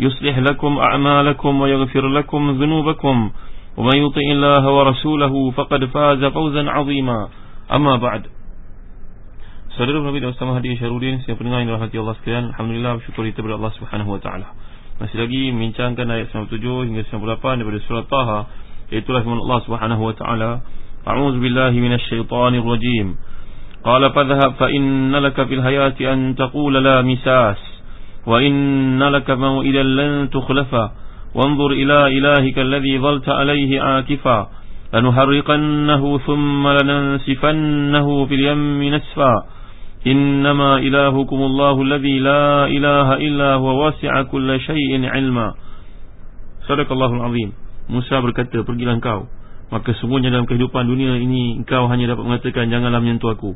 يصلح لكم أعمالكم ويغفر لكم ذنوبكم ومن يطع الله ورسوله فقد فاز فوزا عظيما أما بعد Saudara Nabi dan Ustaz Hadi Syarudin Siapa pendengar yang dirahmati Allah sekalian Alhamdulillah bersyukur kita kepada Allah Subhanahu Wa Taala. Masih lagi membincangkan ayat 97 hingga 98 daripada surah Taha Itulah firman Allah Subhanahu Wa Taala. A'udzu billahi minasy syaithanir rajim Qala fadhhab fa inna laka fil hayati an taqula la misas wa inna laka maw'idan lan tukhlafa wanzur ila ilahika alladhi dhalta alayhi akifa lanuharriqannahu thumma lanansifannahu fil yammi nasfa innama ilahukum allahu alladhi la ilaha illa huwa wasi'a kulla shay'in 'ilma sadaqallahul azim. Musa berkata pergilah engkau. Maka semuanya dalam kehidupan dunia ini Engkau hanya dapat mengatakan Janganlah menyentuh aku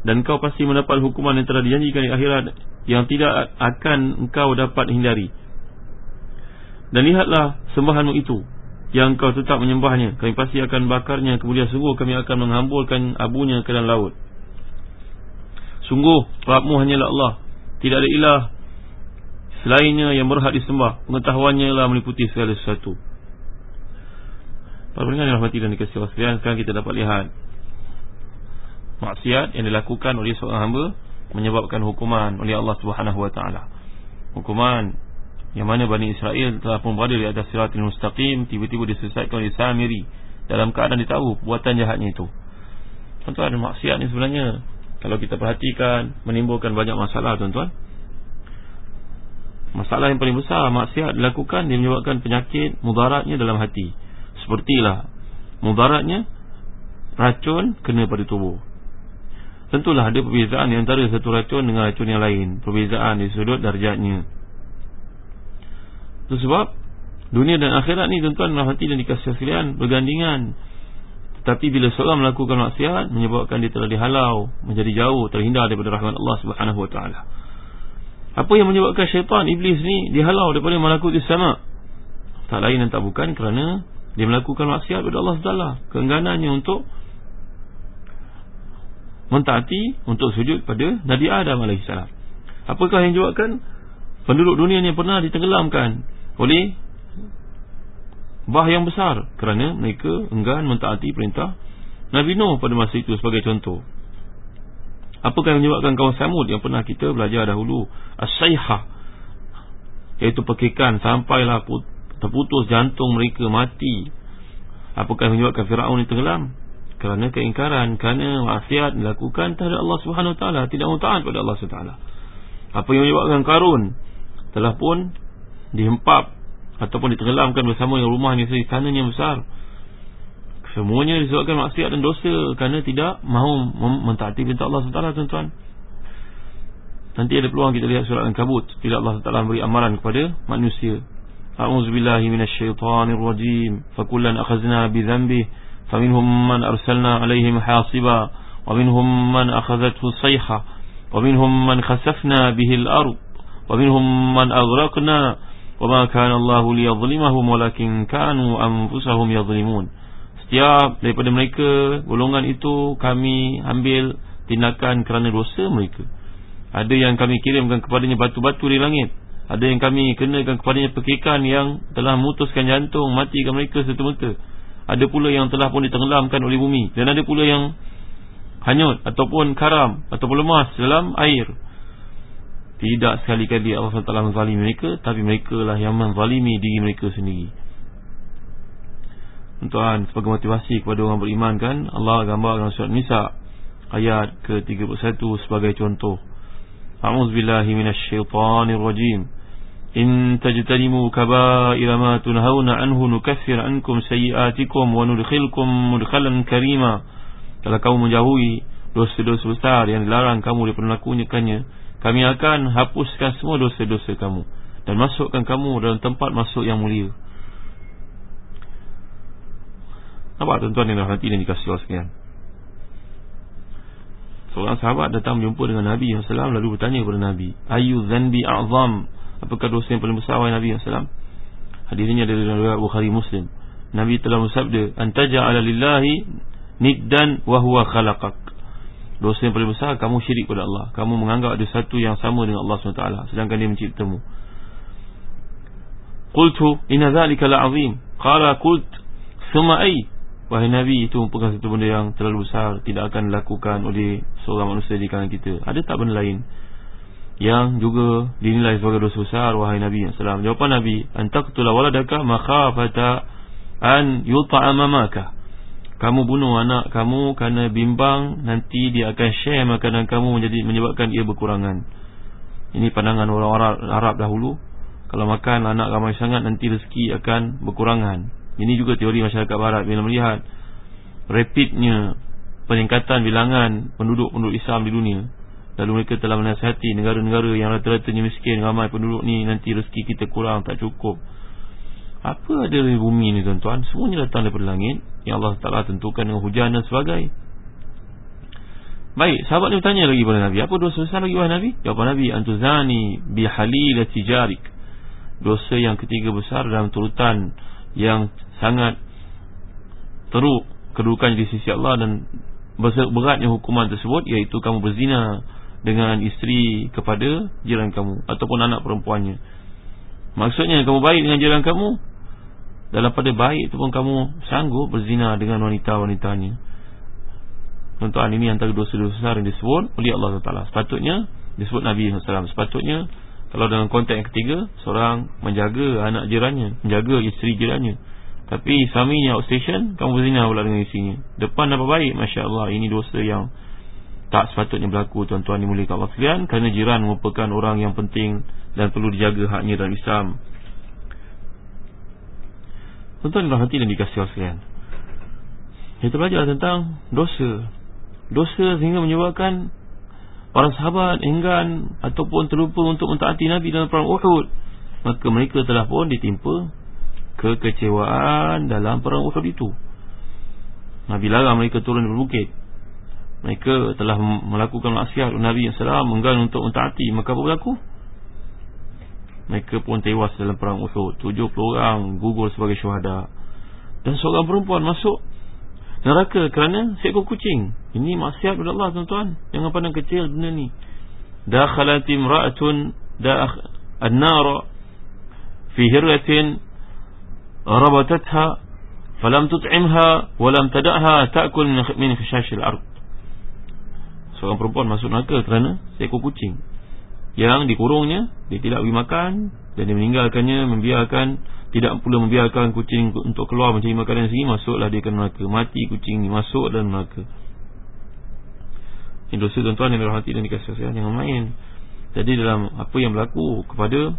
Dan engkau pasti mendapat hukuman yang telah dijanjikan di akhirat Yang tidak akan engkau dapat hindari. Dan lihatlah sembahanmu itu Yang engkau tetap menyembahnya. Kami pasti akan bakarnya. Kemudian sungguh kami akan menghamburkan abunya ke dalam laut. Sungguh Rabmu hanyalah Allah. Tidak ada ilah Selainnya yang berhak disembah. Pengetahuannya lah meliputi segala sesuatu. Para pendengar yang rahmati dan dikasih sekalian Sekarang kita dapat lihat Maksiat yang dilakukan oleh seorang hamba Menyebabkan hukuman oleh Allah SWT Hukuman Yang mana Bani Israel telah pun berada di atas siratul mustaqim Tiba-tiba disesatkan oleh Samiri Dalam keadaan dia tahu Buatan jahatnya itu. Tuan-tuan maksiat ni sebenarnya Kalau kita perhatikan Menimbulkan banyak masalah tuan-tuan. Masalah yang paling besar Maksiat dilakukan Dia menyebabkan penyakit Mudaratnya dalam hati. Sepertilah Mudaratnya Racun kena pada tubuh Tentulah ada perbezaan antara satu racun dengan racun yang lain. Perbezaan di sudut darjatnya. Itu sebab Dunia dan akhirat ni tuan-tuan Rahmati dan dikasih sekalian Bergandingan. Tetapi bila seorang melakukan maksiat Menyebabkan dia telah dihalau Menjadi jauh Terhindar daripada rahmat Allah subhanahu wa ta'ala. Apa yang menyebabkan syaitan Iblis ni Dihalau daripada malakut sama? Tak lain dan tak bukan kerana dia melakukan maksiat kepada Allah SWT Keengganannya untuk Mentaati Untuk sujud pada Nabi Adam AS Apakah yang menyebabkan Penduduk dunia ni pernah ditenggelamkan Oleh Bah yang besar Kerana mereka enggan mentaati perintah Nabi Nuh pada masa itu sebagai contoh. Apakah yang menyebabkan kaum Samud Yang pernah kita belajar dahulu? As-Sayhah Iaitu pekikan Sampailah terputus jantung mereka mati. Apakah yang menyebabkan Firaun ini tenggelam kerana keingkaran kerana maksiat dilakukan terhadap Allah Subhanahu taala tidak mutaat kepada Allah Subhanahu taala apa yang menyebabkan Karun telah pun dihempap ataupun ditenggelamkan bersama dengan rumahnya istana yang besar semuanya disebabkan maksiat dan dosa kerana tidak mahu mentaati perintah Allah Subhanahu taala tuan-tuan Nanti ada peluang kita lihat surat Al-Kabut Bila Allah Taala memberi amaran kepada manusia أعوذ بالله من الشيطان الرجيم فكلا أخذنا بذنبه فمنهم من أرسلنا عليهم حاصبا ومنهم من أخذته الصيحة ومنهم من خسفنا به الأرض ومنهم من أغرقنا وما كان الله ليظلمهم ولكن كانوا أنفسهم يظلمون Setiap daripada mereka golongan itu kami ambil tindakan kerana dosa mereka. Ada yang kami kirimkan kepadanya batu-batu di langit ada yang kami kenakan kepadanya pekikan yang telah memutuskan jantung Matikan mereka serta-merta ada pula yang telah pun ditenggelamkan oleh bumi. Dan ada pula yang hanyut Ataupun karam Ataupun lemas dalam air. Tidak sekali-kali Allah telah menzalimi mereka Tapi mereka lah yang menzalimi diri mereka sendiri. Tuan sebagai motivasi kepada orang beriman kan Allah gambar dalam surat Nisa ayat ke-31 sebagai contoh. A'udzubillahi minasyaitonirrajim In tajtanimu kaba'ira ma tunhauna anhu ankum sayiatikum wa nudkhilkum mudkhalan karima Kalau kamu menjauhi dosa-dosa besar yang dilarang kamu daripada melakukannya kami akan hapuskan semua dosa-dosa kamu dan masukkan kamu dalam tempat masuk yang mulia. Nampak tuan-tuan yang dan dikasih Allah sekalian. Seorang sahabat datang berjumpa dengan Nabi SAW lalu bertanya kepada Nabi, Ayu zanbi a'zam? Apakah dosa yang paling besar wahai Nabi SAW? Hadisnya dari Bukhari Muslim. Nabi telah bersabda, Antaja'ala lillahi niddan wa huwa khalaqak. Dosa yang paling besar kamu syirik kepada Allah. Kamu menganggap ada satu yang sama dengan Allah SWT sedangkan dia menciptamu. Qultu inna dhalika la'azim Qala qult Thumma ay Wahai Nabi itu merupakan satu benda yang terlalu besar Tidak akan dilakukan oleh seorang manusia di kalangan kita Ada tak benda lain Yang juga dinilai sebagai dosa besar Wahai Nabi SAW Jawapan Nabi Antaktula waladaka makhafata An yuta'amamaka Kamu bunuh anak kamu Kerana bimbang Nanti dia akan share makanan kamu menjadi Menyebabkan ia berkurangan. Ini pandangan orang-orang Arab dahulu. Kalau makan anak ramai sangat Nanti rezeki akan berkurangan. Ini juga teori masyarakat barat. Bila melihat Rapidnya Peningkatan bilangan Penduduk-penduduk Islam di dunia Lalu mereka telah menasihati Negara-negara yang rata-ratanya miskin Ramai penduduk ni Nanti rezeki kita kurang Tak cukup. Apa ada di bumi ni tuan-tuan? Semuanya datang daripada langit Yang Allah Ta'ala tentukan dengan hujan dan sebagainya Baik, sahabat ni bertanya lagi kepada Nabi Apa dosa besar lagi wahai Nabi? Jawapan Nabi Antuzani bihalilati jarik. Dosa yang ketiga besar dalam turutan yang sangat teruk kedudukan di sisi Allah dan beratnya hukuman tersebut iaitu kamu berzina dengan isteri kepada jiran kamu ataupun anak perempuannya. Maksudnya kamu baik dengan jiran kamu dalam pada baik itu pun kamu sanggup berzina dengan wanita-wanitanya. Tuan-tuan ini antara dosa-dosa besar yang disebut oleh Allah SWT Sepatutnya disebut Nabi SAW Sepatutnya kalau dalam konteks yang ketiga Seorang menjaga anak jirannya Menjaga isteri jirannya. Tapi suaminya outstation Kamu berzina pula dengan isterinya Depan apa baik Masya Allah Ini dosa yang Tak sepatutnya berlaku Tuan-tuan dimulikan Allah sekalian Kerana jiran merupakan orang yang penting Dan perlu dijaga haknya dalam Islam. Tuan-tuan dalam hati dan dikasih Allah sekalian. Kita belajar tentang dosa. Dosa sehingga menyebabkan Para sahabat enggan ataupun terlupa untuk mentaati Nabi dalam perang Uhud. Maka mereka telah pun ditimpa kekecewaan dalam perang Uhud itu. Nabi larang mereka turun dari bukit Mereka telah melakukan maksiat Nabi SAW enggan untuk mentaati Maka apa berlaku? Mereka pun tewas dalam perang Uhud 70 orang gugur sebagai syuhada Dan seorang perempuan masuk neraka kerana seekor kucing. Ini maksiat kepada Allah tuan-tuan. Jangan pandang kecil benda ni. Dakhalat imra'atun dakh an-nar fi hirratin rabatatha falam tut'imha wa lam tad'ha ta'kul min khashash al-ard. Seorang perempuan masuk neraka kerana seekor kucing. Yang dikurungnya, dia tidak beri makan dan dia meninggalkannya membiarkan tidak pula membiarkan kucing untuk keluar mencari makanan sendiri masuklah dia ke neraka. Mati kucing masuk dalam neraka. Ini dosa tuan-tuan yang dirahmati dan dikasih sayang jangan main jadi dalam apa yang berlaku kepada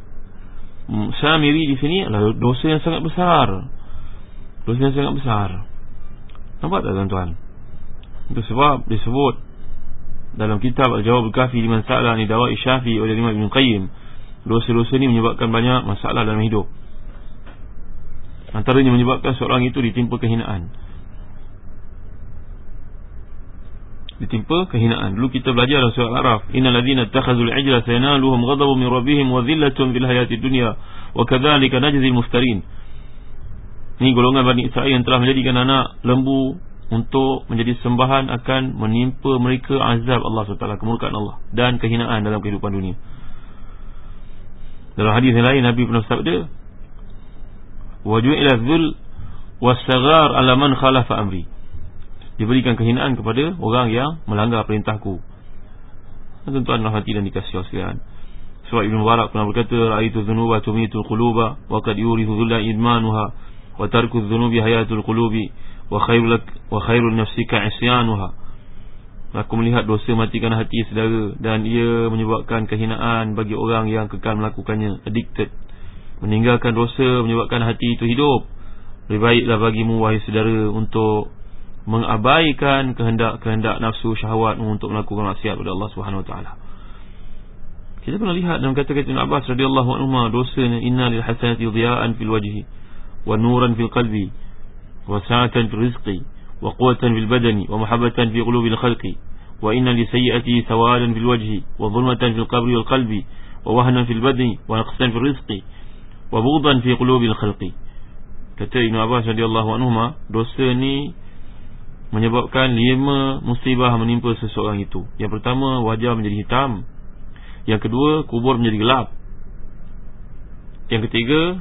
Samiri di sini adalah dosa yang sangat besar. Dosa yang sangat besar. Nampak tak tuan-tuan? Itu sebab disebut dalam kitab Al-Jawab Al-Kafi di masalah ni Dawai Syafi oleh Imam Ibn Qayyim. Dosa-dosa ni menyebabkan banyak masalah dalam hidup. Antaranya menyebabkan seorang itu ditimpa kehinaan. Ditimpa kehinaan. Dulu kita belajar dalam surat Al-Araf Innal ladhina takhazul ijla sayanaluhum ghadabu min rabbihim wa dhillatun fil hayati dunya wa kadzalika najzil muftarin Ini golongan Bani Israel yang telah menjadikan anak lembu untuk menjadi sembahan akan menimpa mereka azab Allah SWT kemurkaan Allah dan kehinaan dalam kehidupan dunia. Dalam hadis yang lain Nabi pernah bersabda waju'ila dhul wasaghar ala man khalafa amri. Diberikan kehinaan kepada orang yang melanggar perintahku. Tuan-tuan dan dikasihi sekalian. Sebab Ibn Mubarak pernah berkata ra'aitu dhunuba tumitu quluba wa qad yurithu dhulla idmanuha wa tarku dhunubi hayatul qulubi wa khairul nafsika isyanuha. Aku melihat dosa matikan hati saudara dan ia menyebabkan kehinaan bagi orang yang kekal melakukannya. Addicted. Meninggalkan dosa menyebabkan hati itu hidup. Lebih baiklah bagimu wahai saudara untuk mengabaikan kehendak-kehendak nafsu syahwat untuk melakukan maksiat kepada Allah taala. Kita pernah lihat dalam kata-kata Ibn Abbas radhiyallahu anhu dosanya inna lil hasanati dhiya'an fil wajhi wa nuran fil qalbi وسعة في الرزق وقوة في البدن ومحبة في قلوب الخلق وإن لسيئته سوالا في الوجه وظلمة في القبر والقلب ووهنا في البدن ونقصا في الرزق وبغضا في قلوب الخلق kata Ibn Abbas radhiyallahu anhu dosa ni menyebabkan lima musibah menimpa seseorang itu yang pertama wajah menjadi hitam yang kedua kubur menjadi gelap yang ketiga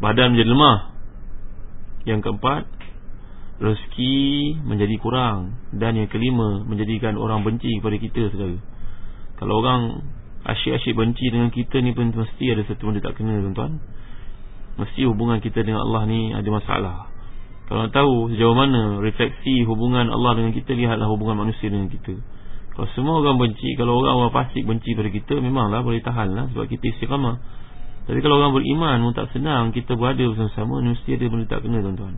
badan menjadi lemah yang keempat Rezeki menjadi kurang. Dan yang kelima Menjadikan orang benci kepada kita saudara Kalau orang Asyik-asyik benci dengan kita ni pun Mesti ada satu benda tak kena tuan-tuan. Mesti hubungan kita dengan Allah ni Ada masalah. Kalau nak tahu sejauh mana Refleksi hubungan Allah dengan kita Lihatlah hubungan manusia dengan kita. Kalau semua orang benci Kalau orang-orang fasik benci pada kita Memanglah boleh tahan lah Sebab kita istiqamah tapi kalau orang beriman pun tak senang kita berada bersama-sama mesti ada benda tak kena tuan-tuan.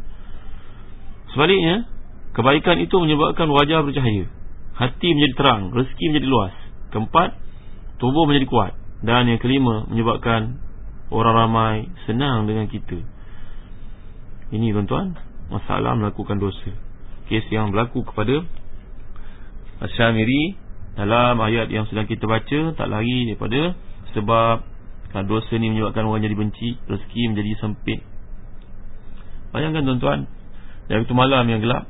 Sebaliknya, kebaikan itu menyebabkan wajah bercahaya, hati menjadi terang, rezeki menjadi luas. Keempat, tubuh menjadi kuat dan yang kelima menyebabkan orang ramai senang dengan kita. Ini tuan-tuan, masalah melakukan dosa. Kes yang berlaku kepada Asyamiri dalam ayat yang sedang kita baca tak lari daripada sebab Kerana dosa ni menyebabkan orang jadi benci Rezeki menjadi sempit. Bayangkan tuan-tuan Dari itu malam yang gelap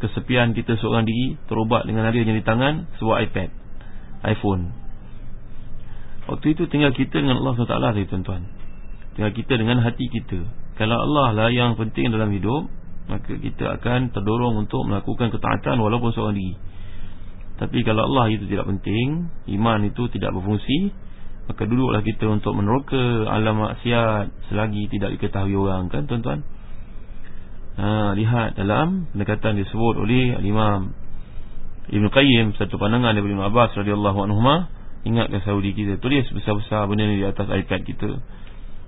Kesepian kita seorang diri Terubat dengan ada yang di tangan Sebuah iPad iPhone. Waktu itu tinggal kita dengan Allah SWT tuan-tuan. Tinggal kita dengan hati kita. Kalau Allah lah yang penting dalam hidup Maka kita akan terdorong untuk melakukan ketaatan Walaupun seorang diri. Tapi kalau Allah itu tidak penting Iman itu tidak berfungsi Maka duduklah kita untuk meneroka alam maksiat Selagi tidak diketahui orang kan tuan-tuan? Ha, Lihat dalam pendekatan disebut oleh Imam Ibn Qayyim Satu pandangan daripada Ibn Abbas radhiyallahu anhu Ingatkan Saudi kita Tulis besar-besar benda ni di atas iPad kita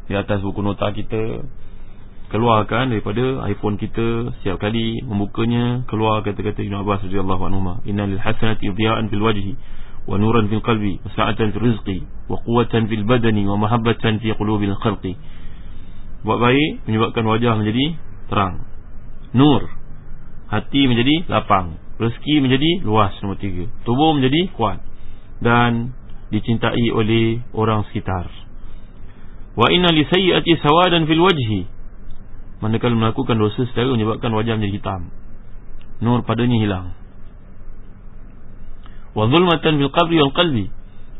Di atas buku nota kita. Keluarkan daripada iPhone kita Setiap kali membukanya Keluar kata-kata Ibn Abbas radhiyallahu anhu Inna lil hasanati idhiya'an fil wajhi ونورا في القلب وسعة في الرزق وقوة في البدن ومحبة في قلوب الخلق buat baik menyebabkan wajah menjadi terang nur hati menjadi lapang rezeki menjadi luas nombor tiga tubuh menjadi kuat dan dicintai oleh orang sekitar wa inna li sayyiati sawadan fil wajhi manakala melakukan dosa secara menyebabkan wajah menjadi hitam nur padanya hilang wa zulmatan fil qabri wal qalbi.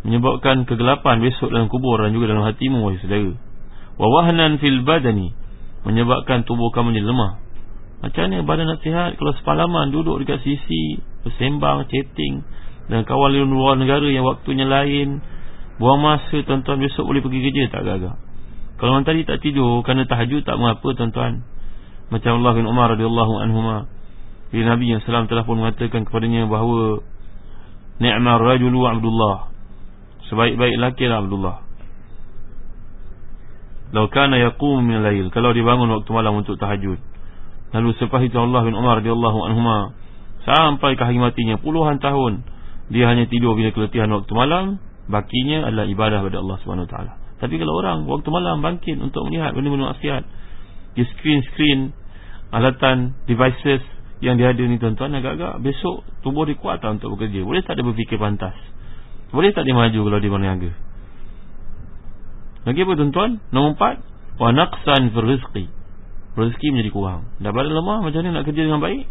Menyebabkan kegelapan besok dalam kubur dan juga dalam hatimu wahai saudara. Wa wahnan fil badani. Menyebabkan tubuh kamu jadi lemah. Macam mana badan nak sihat? Kalau sepalaman duduk dekat sisi bersembang chatting dan kawan luar negara yang waktunya lain buang masa tuan-tuan besok boleh pergi kerja tak gagak kalau orang tadi tak tidur kerana tahajud tak mengapa tuan-tuan. Macam Allah bin Umar radhiyallahu anhuma. Bila Nabi yang salam telah pun mengatakan kepadanya bahawa Ni'mar rajulu Abdullah. Sebaik-baik laki lah Abdullah. Lau kana yakum min layil Kalau dia bangun waktu malam untuk tahajud. Lalu selepas itu Allah bin Umar radhiyallahu anhuma Sampai ke hari matinya Puluhan tahun Dia hanya tidur bila keletihan waktu malam Bakinya adalah ibadah kepada Allah SWT Tapi kalau orang waktu malam bangkit Untuk melihat benda-benda maksiat Di screen-screen Alatan, devices yang dia ada ni tuan-tuan agak-agak besok tubuh dia kuat tak untuk bekerja? Boleh tak dia berfikir pantas? Boleh tak dia maju kalau dia berniaga lagi apa tuan-tuan? Nombor empat wa naqsan fi rizqi. Menjadi kurang. Dah badan lemah macam mana nak kerja dengan baik?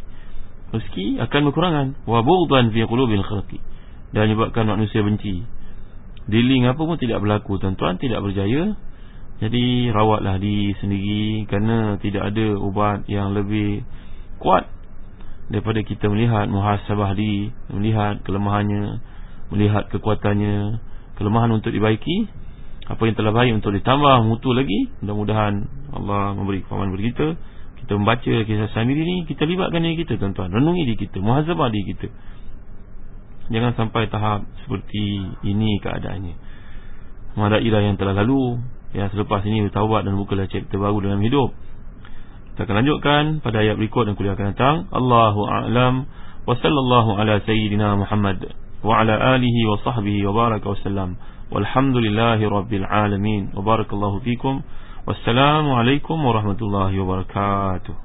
Rezeki akan berkurangan. Wa bughdan fi qulubil khalqi. Dan menyebabkan manusia benci. Dealing apa pun tidak berlaku tuan-tuan. Tidak berjaya. Jadi rawatlah diri sendiri kerana tidak ada ubat yang lebih kuat daripada kita melihat muhasabah di melihat kelemahannya melihat kekuatannya kelemahan untuk dibaiki Apa yang telah baik untuk ditambah mutu lagi Mudah-mudahan Allah memberi kefahaman kepada kita. Kita membaca kisah sendiri ni Kita libatkan diri kita tuan-tuan. Renungi diri kita Muhazabah diri kita. Jangan sampai tahap seperti ini keadaannya. Madailah yang telah lalu Yang selepas ini bertawabat dan bukalah chapter baru dalam hidup Kita akan lanjutkan pada ayat berikut dan kuliah akan datang Allahu a'lam wa sallallahu ala sayyidina Muhammad wa ala alihi wa sahbihi wa baraka wa sallam. Walhamdulillahi rabbil alamin. Wa barakallahu fikum. Wassalamu alaikum warahmatullahi wabarakatuh